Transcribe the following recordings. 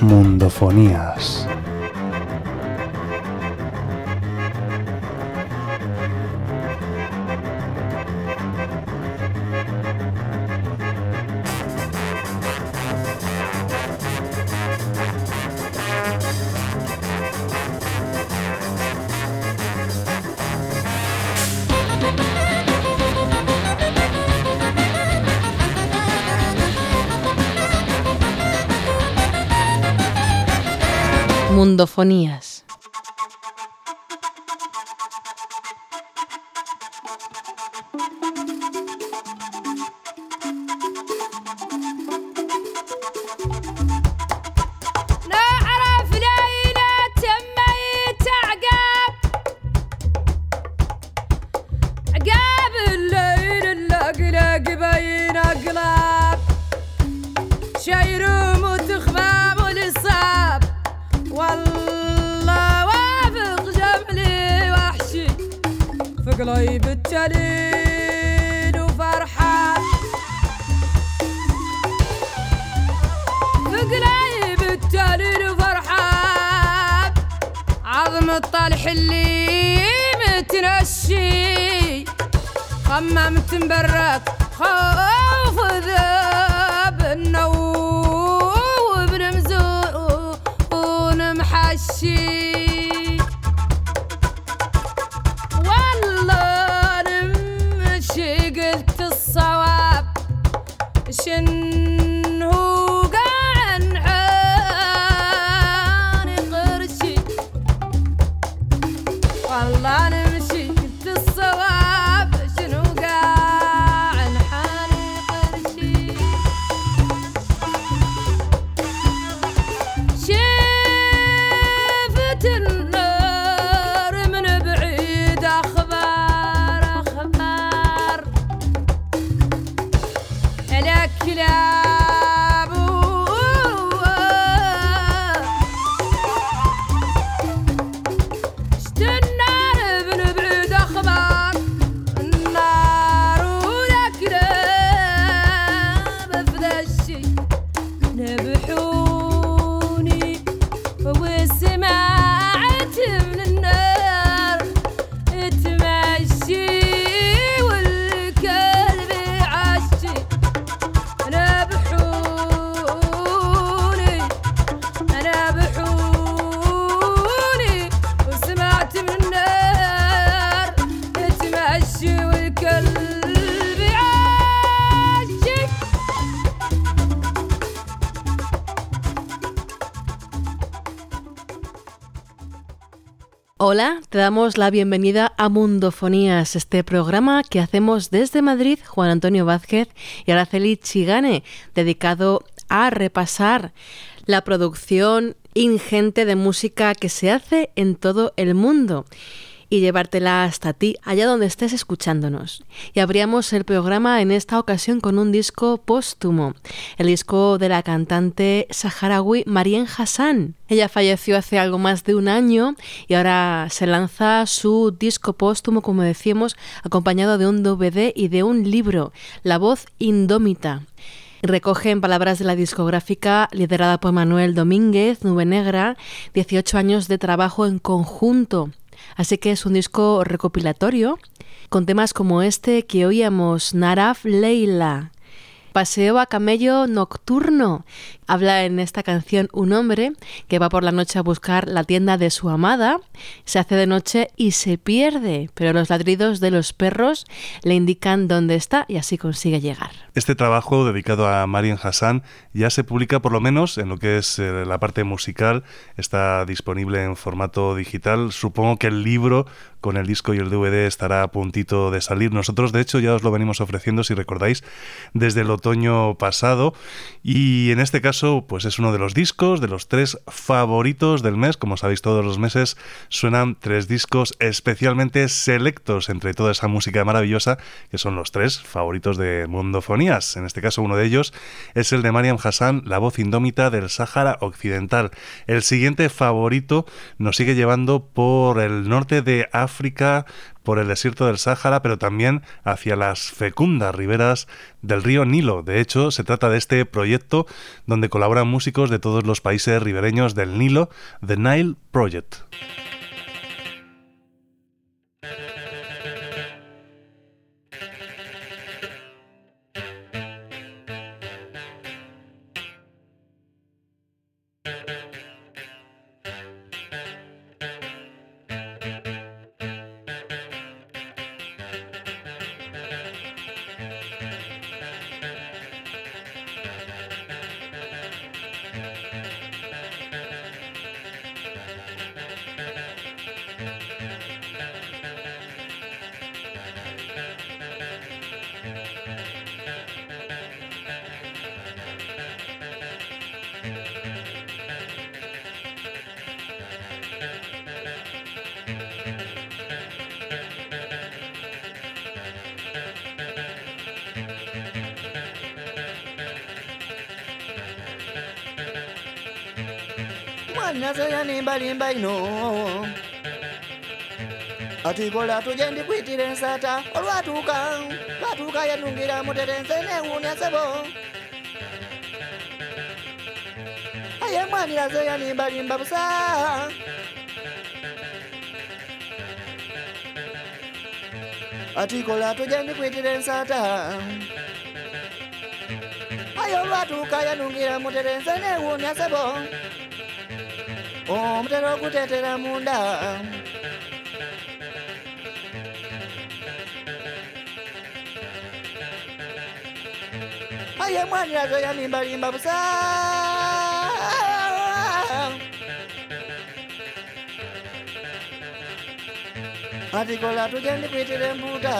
Mundofonías. Mundofonías te damos la bienvenida a Mundofonías, este programa que hacemos desde Madrid, Juan Antonio Vázquez y Araceli Chigane, dedicado a repasar la producción ingente de música que se hace en todo el mundo y llevártela hasta ti, allá donde estés escuchándonos. Y abríamos el programa en esta ocasión con un disco póstumo, el disco de la cantante saharaui Marien Hassan. Ella falleció hace algo más de un año y ahora se lanza su disco póstumo, como decíamos, acompañado de un DVD y de un libro, La voz indómita. Recoge en palabras de la discográfica liderada por Manuel Domínguez, Nube Negra, 18 años de trabajo en conjunto Así que es un disco recopilatorio con temas como este que oíamos, Naraf Leila, Paseo a camello nocturno. Habla en esta canción un hombre que va por la noche a buscar la tienda de su amada, se hace de noche y se pierde, pero los ladridos de los perros le indican dónde está y así consigue llegar. Este trabajo dedicado a Marian Hassan ya se publica por lo menos en lo que es eh, la parte musical, está disponible en formato digital. Supongo que el libro con el disco y el DVD estará a puntito de salir. Nosotros, de hecho, ya os lo venimos ofreciendo, si recordáis, desde el otoño pasado. Y en este caso, pues es uno de los discos, de los tres favoritos del mes. Como sabéis, todos los meses suenan tres discos especialmente selectos entre toda esa música maravillosa, que son los tres favoritos de Mundofonías. En este caso, uno de ellos es el de Mariam Hassan, la voz indómita del Sáhara Occidental. El siguiente favorito nos sigue llevando por el norte de África, por el desierto del Sáhara, pero también hacia las fecundas riberas del río Nilo. De hecho, se trata de este proyecto donde colaboran músicos de todos los países ribereños del Nilo, The Nile Project. amani nasenya nimbalimba ino. Atikola tujende kwitire nsata olwatuka lwatuka yanungira mutetense newunyasebo aye mwani nasenya nimbalimba busa. Atikola tujende kwitire nsata. Aye olwatuka yanungira mutetense newunyasebo omutera okutetera munda. Aye mwanirazo yanimbalimba busa. Atikola tugendi kwitira embuta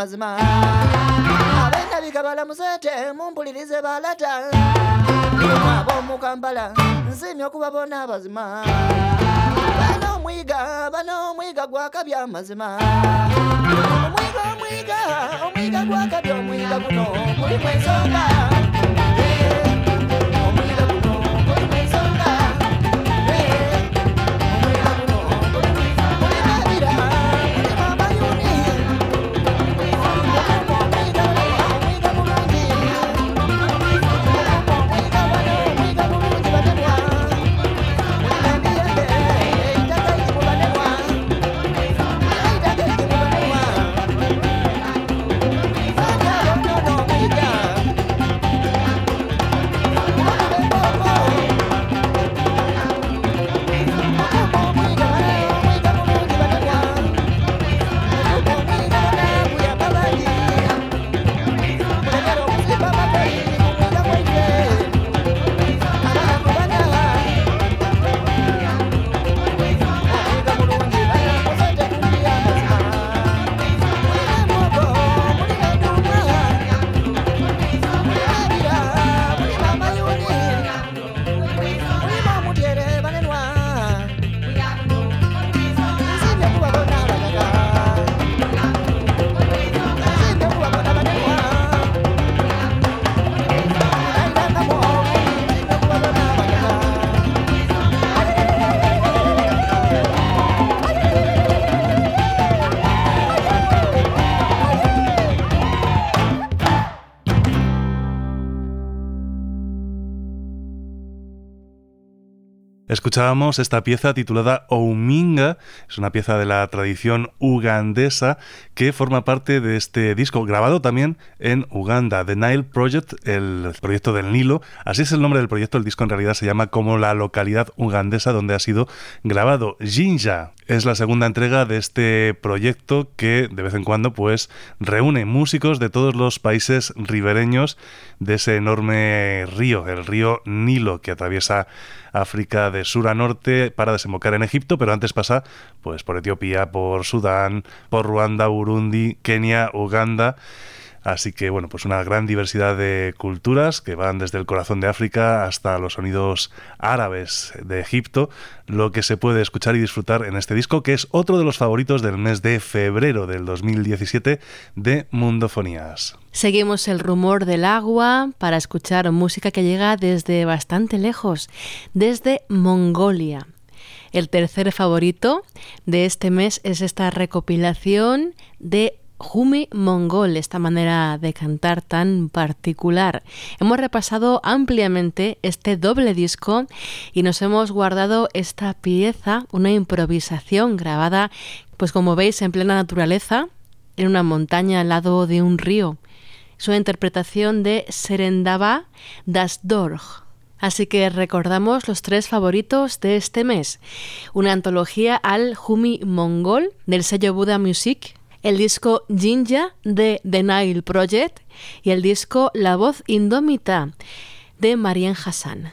mazima. Abenabika balamusete mumpulirize balata. Ab'omukambala nsiimye okubabona abazima bano omwiga bano omwiga gwakabya amazima omwiga omwiga omwiga gwakabya omwiga guno gulimu ensonga Escuchábamos esta pieza titulada Ouminga, es una pieza de la tradición ugandesa que forma parte de este disco, grabado también en Uganda, The Nile Project, el proyecto del Nilo. Así es el nombre del proyecto, el disco en realidad se llama como la localidad ugandesa donde ha sido grabado. Jinja es la segunda entrega de este proyecto que de vez en cuando pues reúne músicos de todos los países ribereños de ese enorme río, el río Nilo, que atraviesa África de sur a norte para desembocar en Egipto, pero antes pasa pues por Etiopía, por Sudán, por Ruanda, Burundi, Kenia, Uganda. Así que bueno, pues una gran diversidad de culturas que van desde el corazón de África hasta los sonidos árabes de Egipto, lo que se puede escuchar y disfrutar en este disco, que es otro de los favoritos del mes de febrero del 2017 de Mundofonías. Seguimos el rumor del agua para escuchar música que llega desde bastante lejos, desde Mongolia. El tercer favorito de este mes es esta recopilación de Jumi Mongol, esta manera de cantar tan particular. Hemos repasado ampliamente este doble disco y nos hemos guardado esta pieza, una improvisación grabada, pues como veis, en plena naturaleza, en una montaña al lado de un río. Su interpretación de Serendaba das Dorg. Así que recordamos los tres favoritos de este mes. Una antología al Jumi Mongol del sello Buddha Music, el disco Jinja de The Nile Project y el disco La Voz Indómita de Marian Hassan.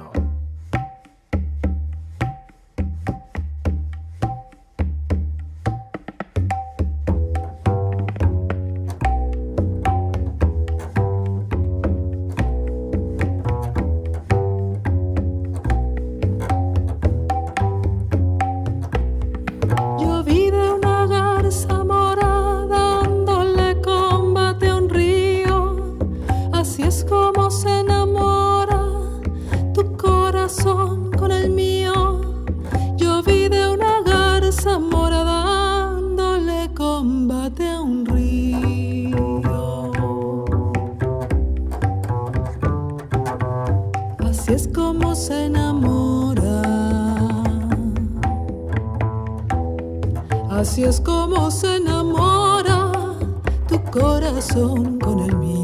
combate a un río. Así es como se enamora. Así es como se enamora tu corazón con el mío.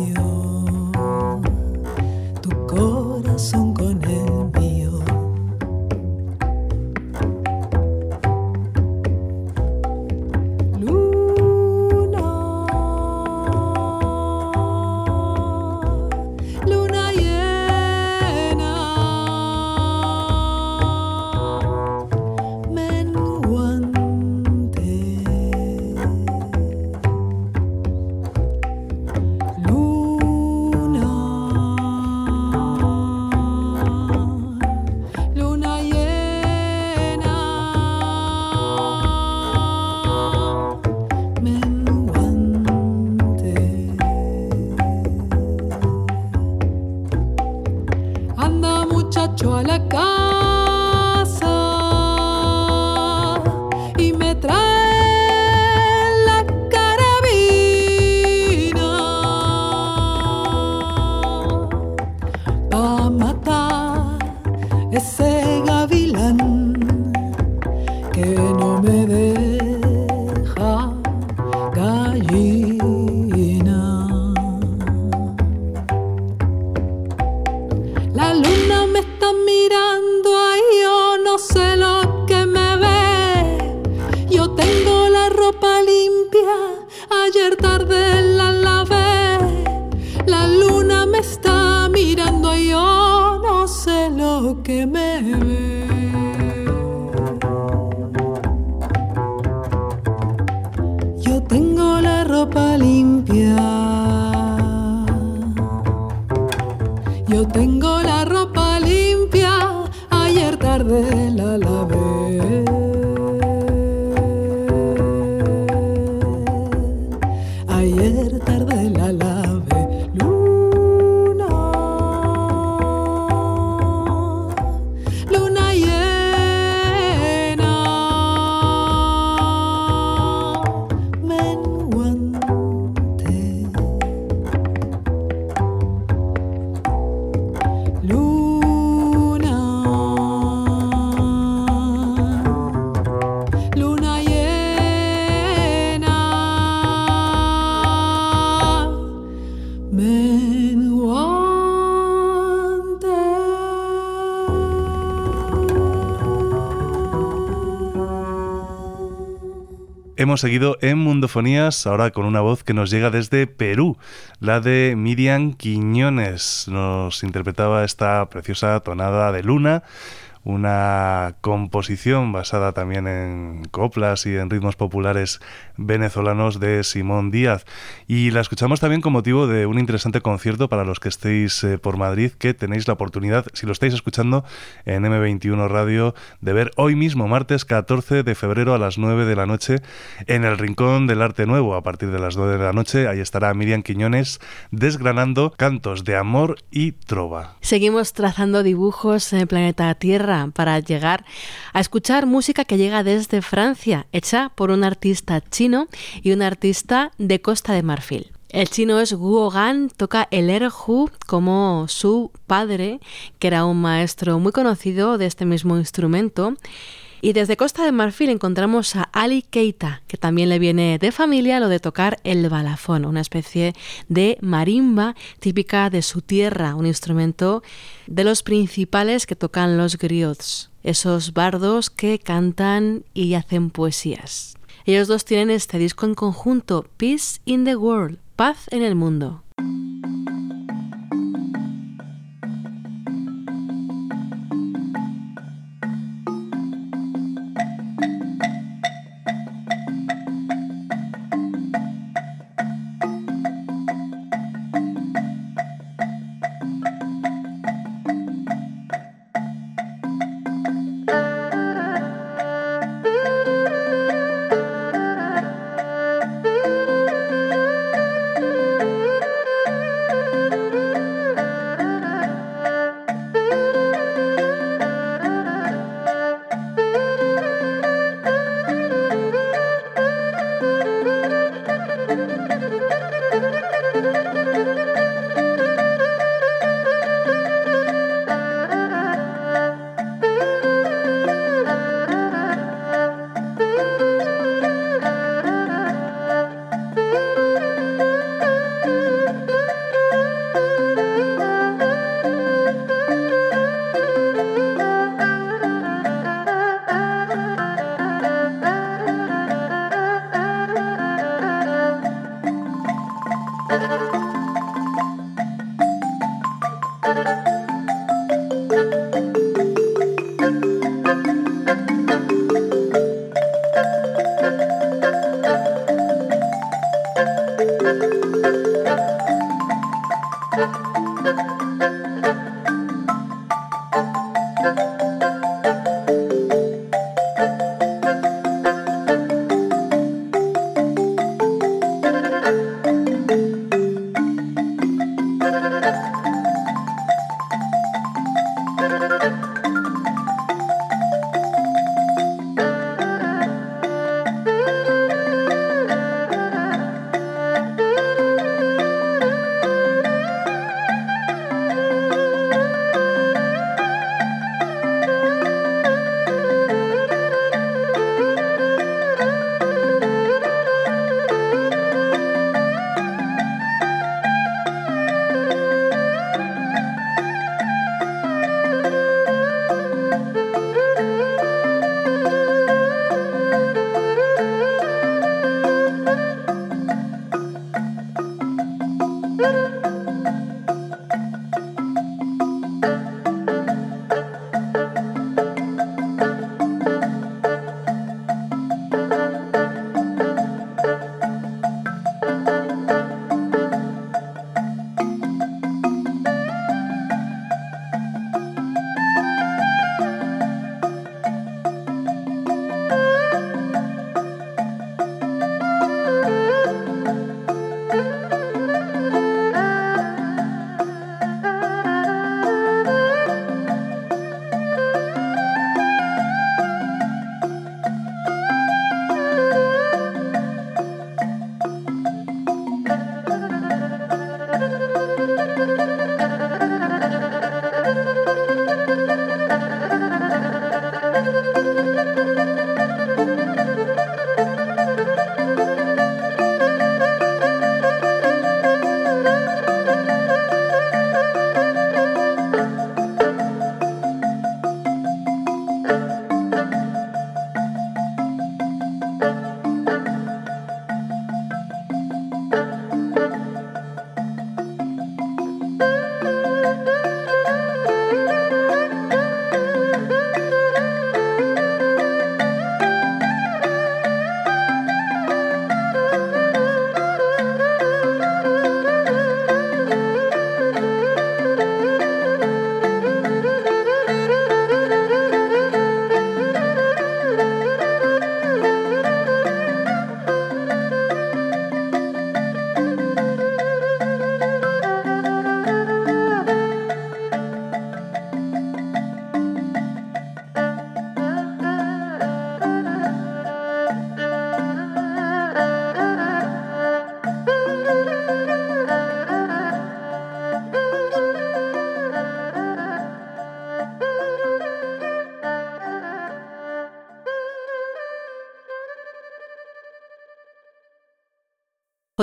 Seguido en Mundofonías, ahora con una voz que nos llega desde Perú, la de Miriam Quiñones. Nos interpretaba esta preciosa tonada de luna una composición basada también en coplas y en ritmos populares venezolanos de Simón Díaz. Y la escuchamos también con motivo de un interesante concierto para los que estéis eh, por Madrid, que tenéis la oportunidad, si lo estáis escuchando en M21 Radio, de ver hoy mismo, martes 14 de febrero a las 9 de la noche, en el Rincón del Arte Nuevo, a partir de las 9 de la noche. Ahí estará Miriam Quiñones desgranando cantos de amor y trova. Seguimos trazando dibujos en el planeta Tierra para llegar a escuchar música que llega desde Francia, hecha por un artista chino y un artista de Costa de Marfil. El chino es Guo Gan, toca el erhu como su padre, que era un maestro muy conocido de este mismo instrumento. Y desde Costa de Marfil encontramos a Ali Keita, que también le viene de familia lo de tocar el balafón, una especie de marimba típica de su tierra, un instrumento de los principales que tocan los griots, esos bardos que cantan y hacen poesías. Ellos dos tienen este disco en conjunto, Peace in the World, paz en el mundo.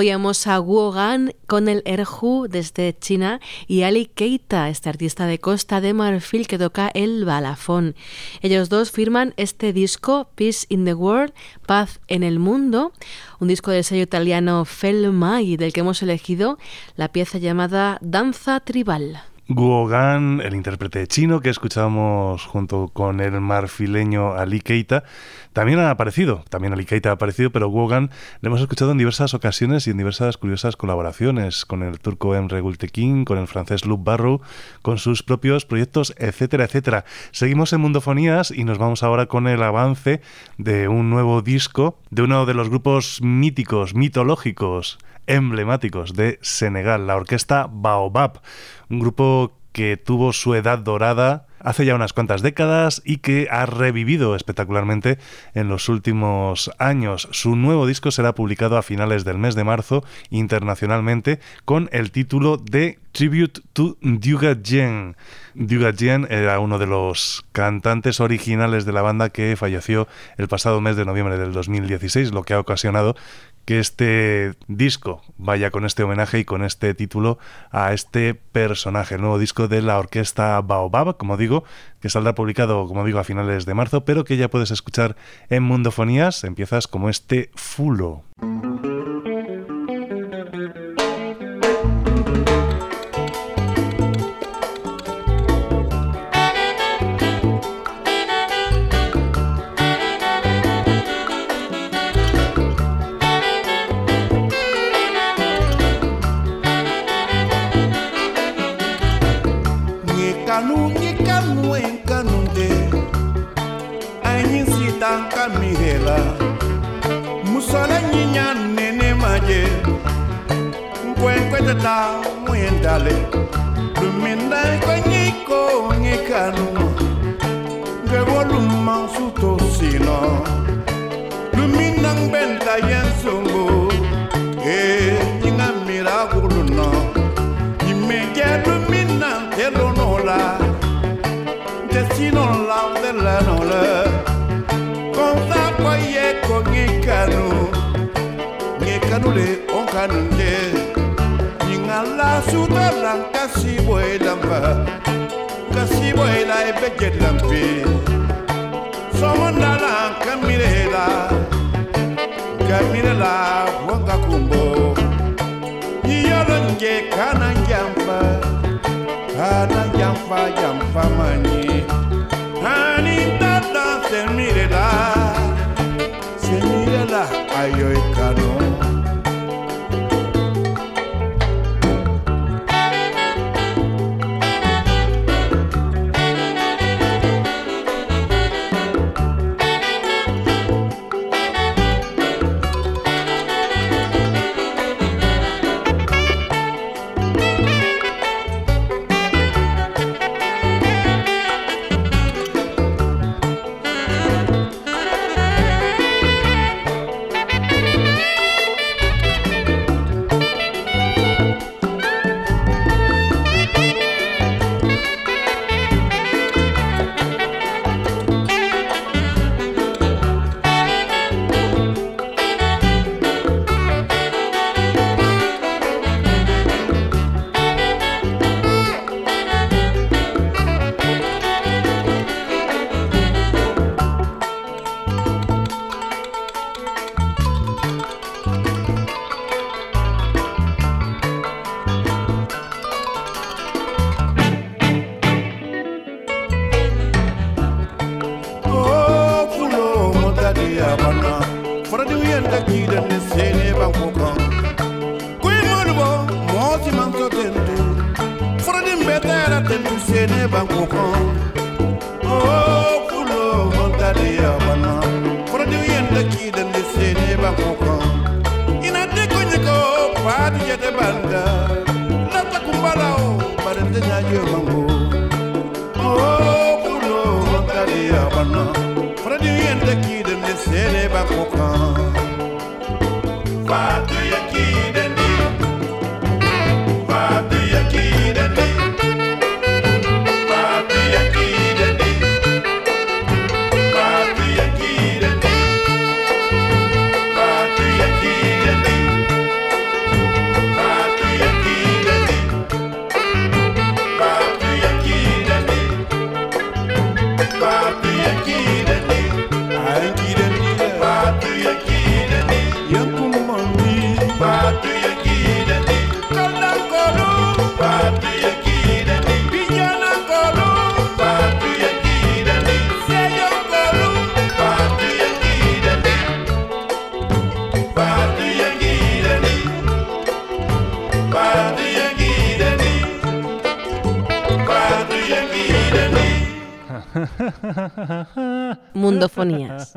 Oíamos a Guo Gan con el Erhu desde China y Ali Keita, este artista de Costa de Marfil que toca el balafón. Ellos dos firman este disco Peace in the World, Paz en el Mundo, un disco del sello italiano Felmai del que hemos elegido la pieza llamada Danza Tribal. Guogan, el intérprete chino que escuchamos junto con el marfileño Ali Keita, también ha aparecido, también Ali Keita ha aparecido, pero Guogan le hemos escuchado en diversas ocasiones y en diversas curiosas colaboraciones con el turco Emre Gultekin, con el francés Luke Barrow, con sus propios proyectos, etcétera, etcétera. Seguimos en Mundofonías y nos vamos ahora con el avance de un nuevo disco de uno de los grupos míticos, mitológicos emblemáticos de Senegal, la orquesta Baobab, un grupo que tuvo su edad dorada hace ya unas cuantas décadas y que ha revivido espectacularmente en los últimos años. Su nuevo disco será publicado a finales del mes de marzo internacionalmente con el título de Tribute to Duga Jen. Duga Jen era uno de los cantantes originales de la banda que falleció el pasado mes de noviembre del 2016, lo que ha ocasionado que este disco vaya con este homenaje y con este título a este personaje, el nuevo disco de la orquesta Baobab, como digo, que saldrá publicado, como digo, a finales de marzo, pero que ya puedes escuchar en Mundofonías, empiezas como este Fulo. la mwendale lumenda kwanyiko ngikaluma ngeboluma sutosino lumina ngbenta yensungu e nyinga mirakulono yimeje lumina telonola ntesinola ndelanole konsa kwayeko ngikanu ngikanule onkanunde suta blanca si vuelan pa Casi vuela e belle lampi Somos nalan camirela Camirela wanga kumbo Yiyolonge kanan jampa Kanan ah, jampa jampa mani Anita danse mirela. Se mirela ayoy kanon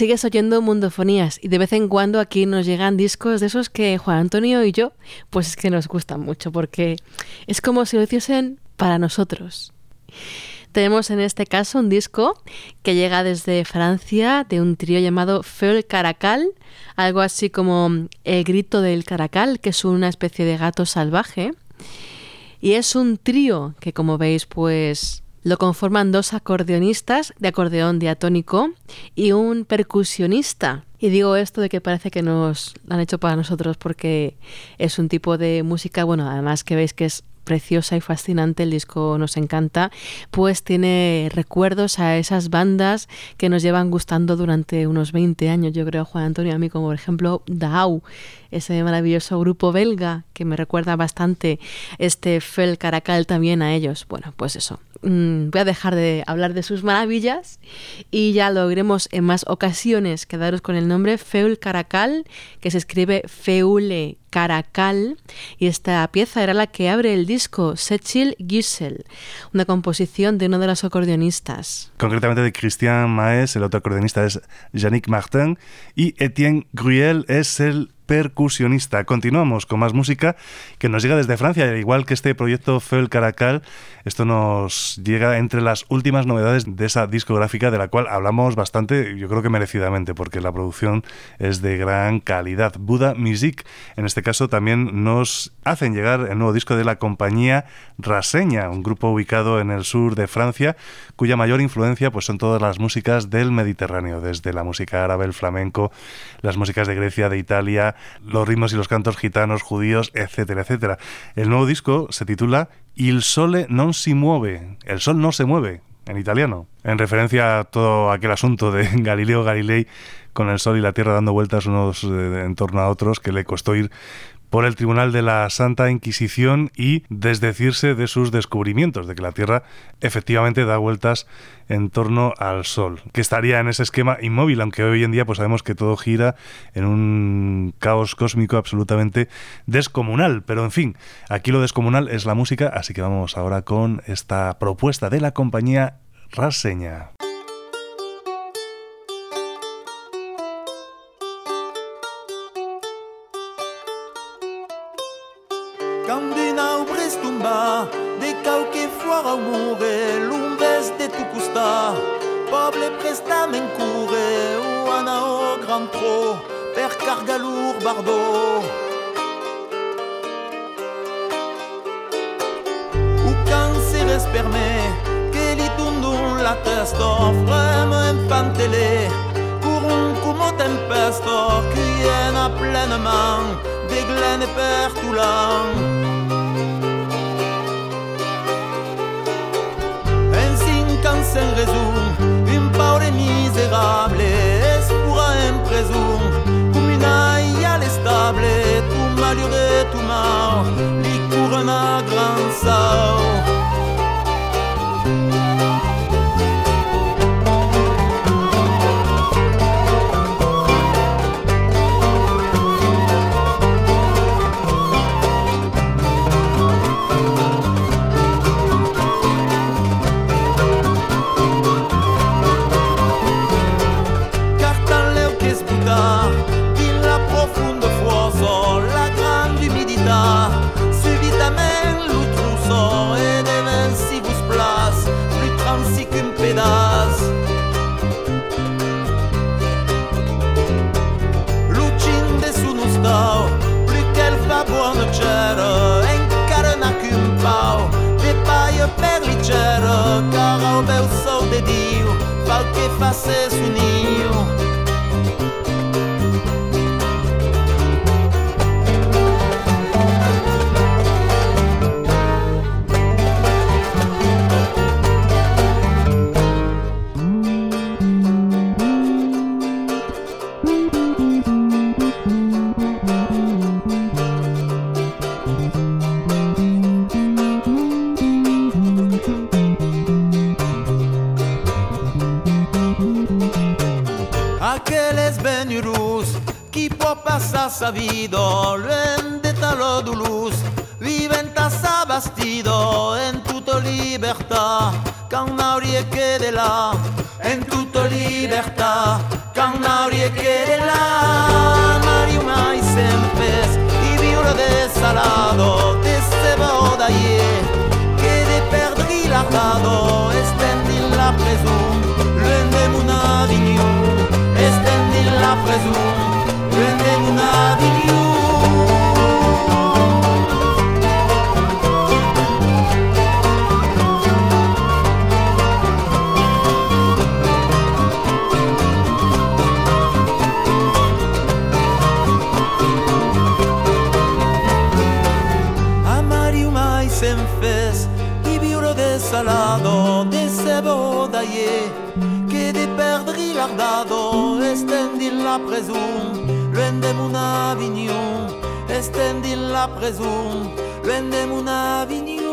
Sigues oyendo Mundofonías y de vez en cuando aquí nos llegan discos de esos que Juan Antonio y yo, pues es que nos gustan mucho porque es como si lo hiciesen para nosotros. Tenemos en este caso un disco que llega desde Francia de un trío llamado Feul Caracal, algo así como El grito del Caracal, que es una especie de gato salvaje. Y es un trío que como veis pues lo conforman dos acordeonistas de acordeón diatónico y un percusionista. Y digo esto de que parece que nos han hecho para nosotros porque es un tipo de música, bueno, además que veis que es preciosa y fascinante, el disco nos encanta, pues tiene recuerdos a esas bandas que nos llevan gustando durante unos 20 años, yo creo, Juan Antonio, a mí, como por ejemplo Dau, ese maravilloso grupo belga que me recuerda bastante este Fel Caracal también a ellos. Bueno, pues eso, mm, voy a dejar de hablar de sus maravillas y ya lo oiremos en más ocasiones. Quedaros con el nombre Feul Caracal, que se escribe Feule Caracal, y esta pieza era la que abre el disco Sechil Gisel, una composición de uno de los acordeonistas. Concretamente de Christian Maes, el otro acordeonista es Yannick Martin, y Etienne Gruel es el percusionista. Continuamos con más música que nos llega desde Francia, igual que este proyecto Feul Caracal. Esto nos llega entre las últimas novedades de esa discográfica de la cual hablamos bastante, yo creo que merecidamente, porque la producción es de gran calidad. Buda Music, en este caso, también nos hacen llegar el nuevo disco de la compañía Raseña, un grupo ubicado en el sur de Francia, cuya mayor influencia pues, son todas las músicas del Mediterráneo, desde la música árabe, el flamenco, las músicas de Grecia, de Italia, los ritmos y los cantos gitanos, judíos, etcétera, etcétera. El nuevo disco se titula Il sole non si muove, el sol no se mueve, en italiano, en referencia a todo aquel asunto de Galileo Galilei con el sol y la tierra dando vueltas unos eh, en torno a otros que le costó ir por el Tribunal de la Santa Inquisición y desdecirse de sus descubrimientos, de que la Tierra efectivamente da vueltas en torno al Sol, que estaría en ese esquema inmóvil, aunque hoy en día pues sabemos que todo gira en un caos cósmico absolutamente descomunal. Pero en fin, aquí lo descomunal es la música, así que vamos ahora con esta propuesta de la compañía Raseña. pastor, vraiment une femme télé. Couron, comment t'aimes pastor, qui en a pleinement des glaines et perd tout l'âme. Ainsi, quand c'est une parole est misérable, est-ce pour un comme une aïe à l'estable, tout malheureux, tout mort, les courants à grand sort. Memphis y viure desalado de se bodaye que de perdri lardado estendi la presum luende mon avignon estendi la presum luende mon avignon.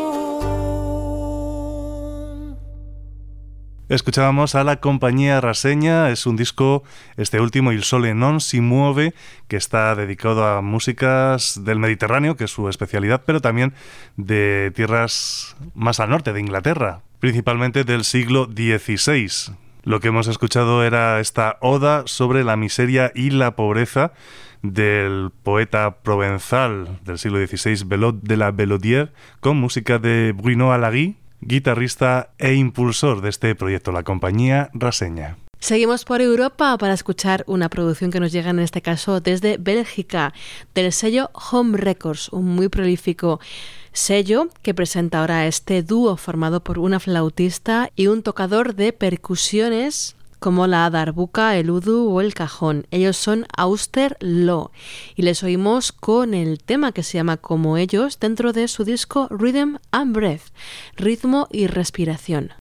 Escuchábamos a la compañía Raseña, es un disco, este último, Il Sole Non si muove, que está dedicado a músicas del Mediterráneo, que es su especialidad, pero también de tierras más al norte, de Inglaterra, principalmente del siglo XVI. Lo que hemos escuchado era esta oda sobre la miseria y la pobreza del poeta provenzal del siglo XVI, Belot de la Belodière, con música de Bruno Alagui, guitarrista e impulsor de este proyecto, la compañía Raseña. Seguimos por Europa para escuchar una producción que nos llega en este caso desde Bélgica, del sello Home Records, un muy prolífico sello que presenta ahora este dúo formado por una flautista y un tocador de percusiones como la darbuka, el udu o el cajón. Ellos son Auster Law y les oímos con el tema que se llama como ellos dentro de su disco Rhythm and Breath, ritmo y respiración.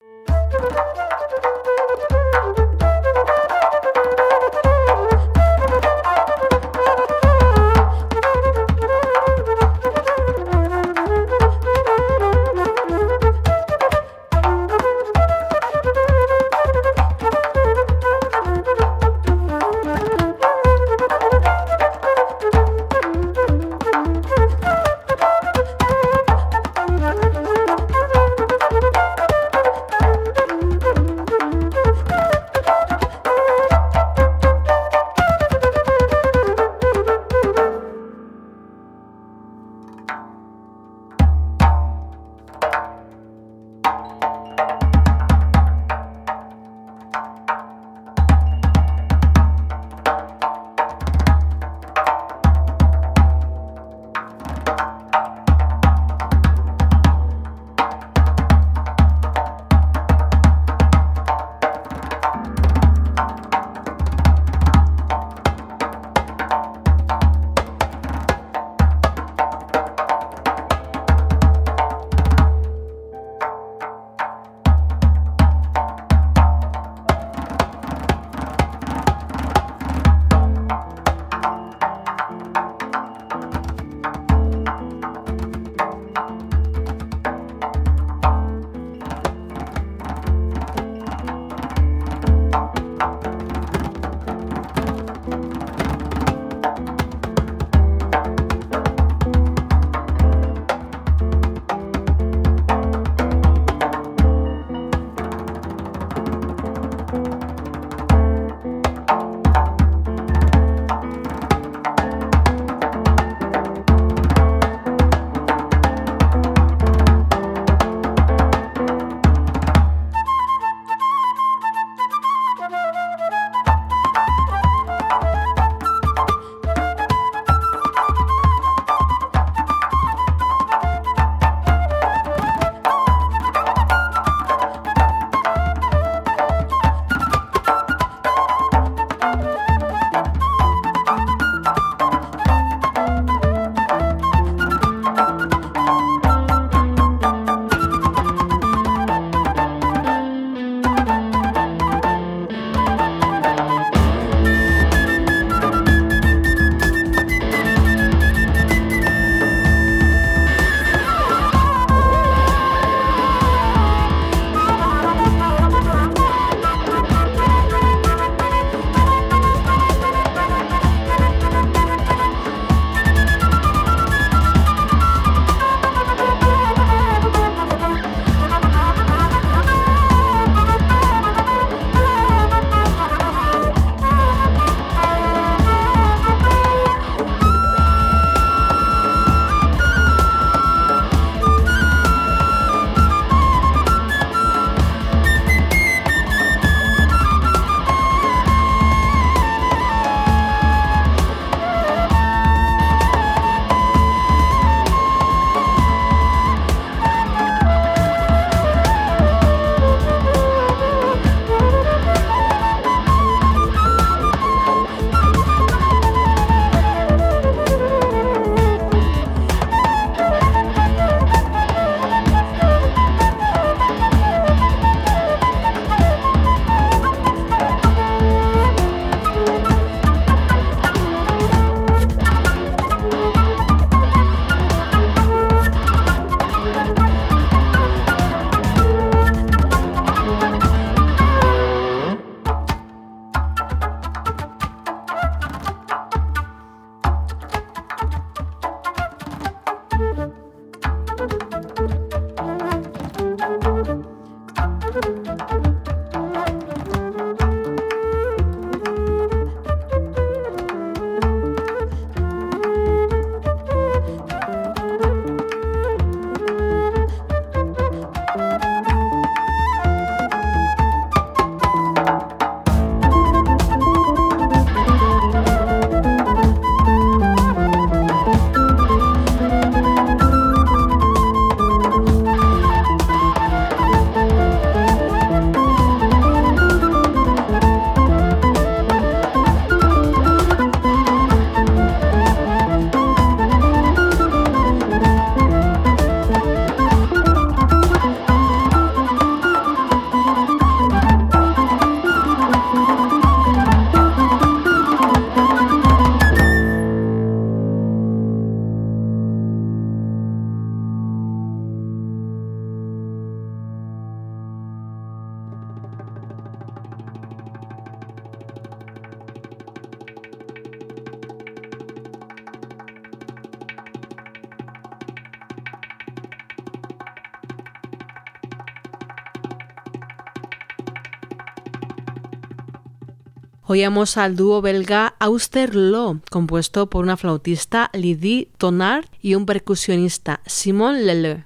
Oíamos al dúo belga Austerlo, compuesto por una flautista Lydie Tonard y un percusionista Simon Leleu.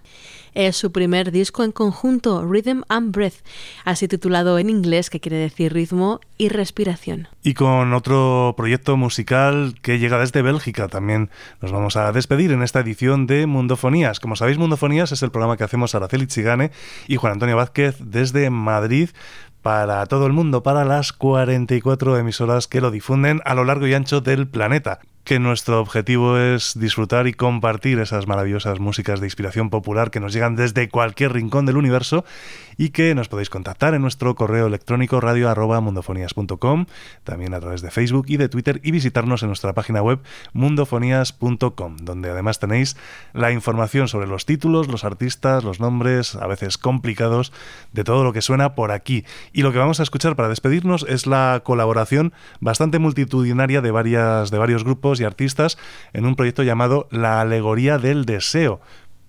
Es su primer disco en conjunto, Rhythm and Breath, así titulado en inglés, que quiere decir ritmo y respiración. Y con otro proyecto musical que llega desde Bélgica también nos vamos a despedir en esta edición de Mundofonías. Como sabéis, Mundofonías es el programa que hacemos Araceli Chigane y Juan Antonio Vázquez desde Madrid para todo el mundo, para las 44 emisoras que lo difunden a lo largo y ancho del planeta que nuestro objetivo es disfrutar y compartir esas maravillosas músicas de inspiración popular que nos llegan desde cualquier rincón del universo y que nos podéis contactar en nuestro correo electrónico radio@mundofonías.com, también a través de Facebook y de Twitter y visitarnos en nuestra página web mundofonías.com, donde además tenéis la información sobre los títulos, los artistas, los nombres, a veces complicados, de todo lo que suena por aquí. Y lo que vamos a escuchar para despedirnos es la colaboración bastante multitudinaria de varias de varios grupos y artistas en un proyecto llamado La Alegoría del Deseo.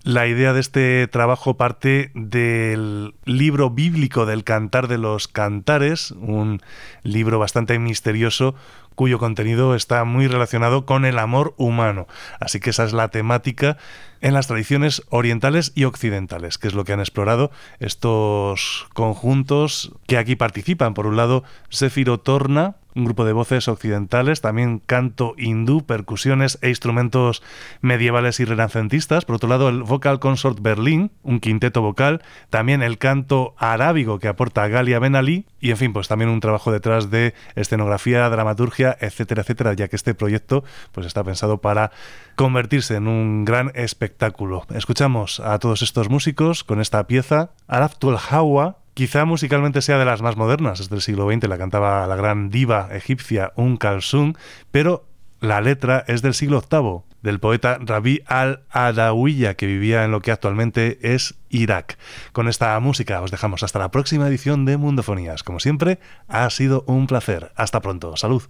La idea de este trabajo parte del libro bíblico del Cantar de los Cantares, un libro bastante misterioso cuyo contenido está muy relacionado con el amor humano. Así que esa es la temática en las tradiciones orientales y occidentales, que es lo que han explorado estos conjuntos que aquí participan. Por un lado, Sefiro Torna, un grupo de voces occidentales, también canto hindú, percusiones e instrumentos medievales y renacentistas. Por otro lado, el Vocal Consort Berlín, un quinteto vocal, también el canto arábigo que aporta Galia Ben Ali y, en fin, pues también un trabajo detrás de escenografía, dramaturgia, etcétera, etcétera, ya que este proyecto pues está pensado para convertirse en un gran espectáculo. Escuchamos a todos estos músicos con esta pieza, Araftul Hawa, Quizá musicalmente sea de las más modernas, es del siglo XX, la cantaba la gran diva egipcia Un Kalsum, pero la letra es del siglo VIII, del poeta Rabi al-Adawiya, que vivía en lo que actualmente es Irak. Con esta música os dejamos hasta la próxima edición de Mundofonías. Como siempre, ha sido un placer. Hasta pronto. Salud.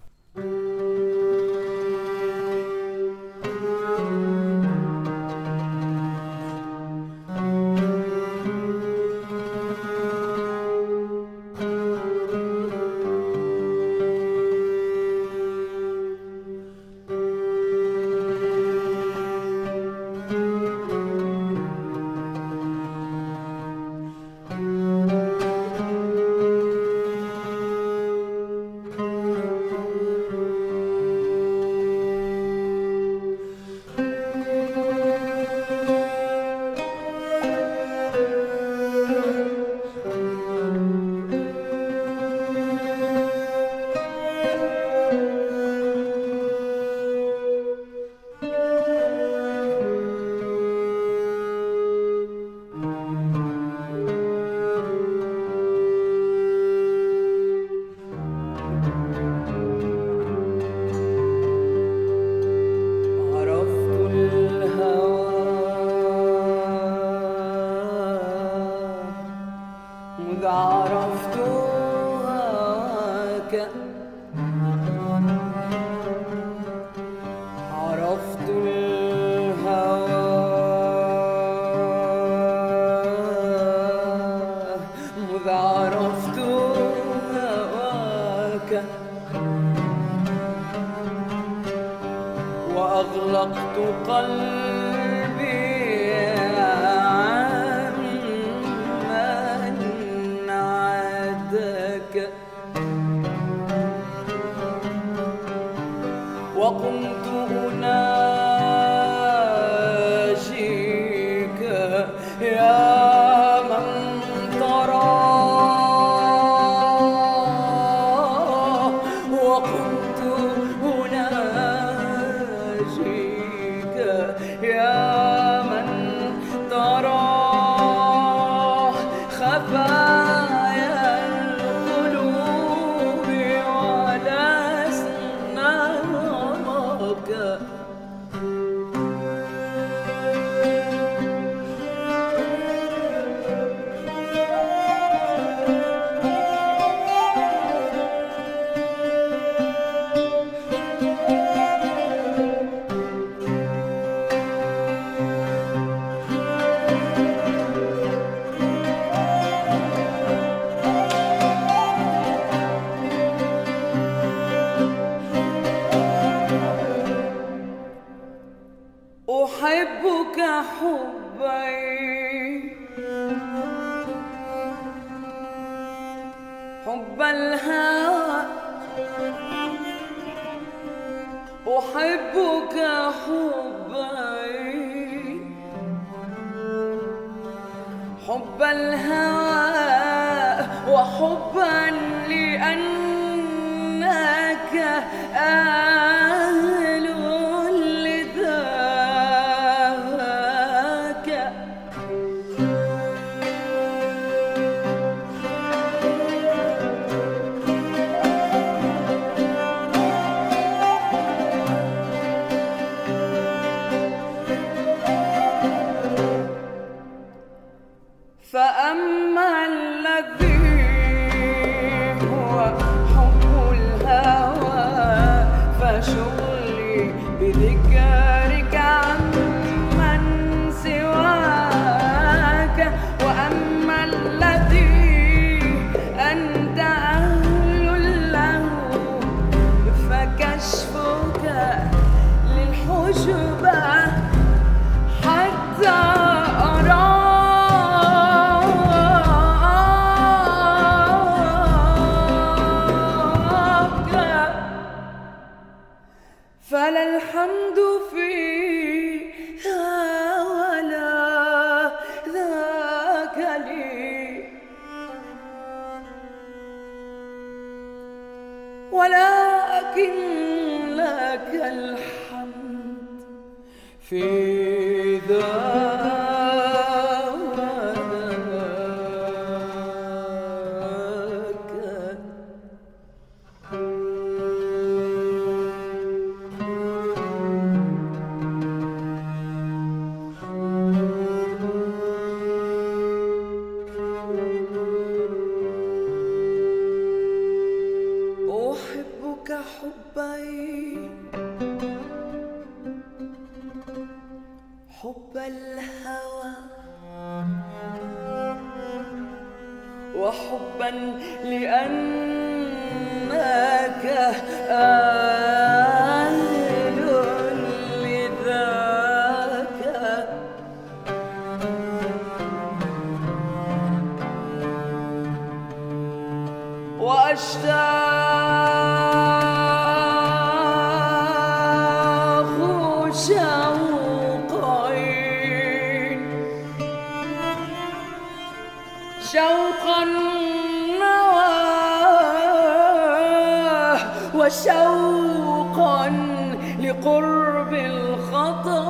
لقرب الخطا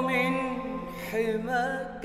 من حماك.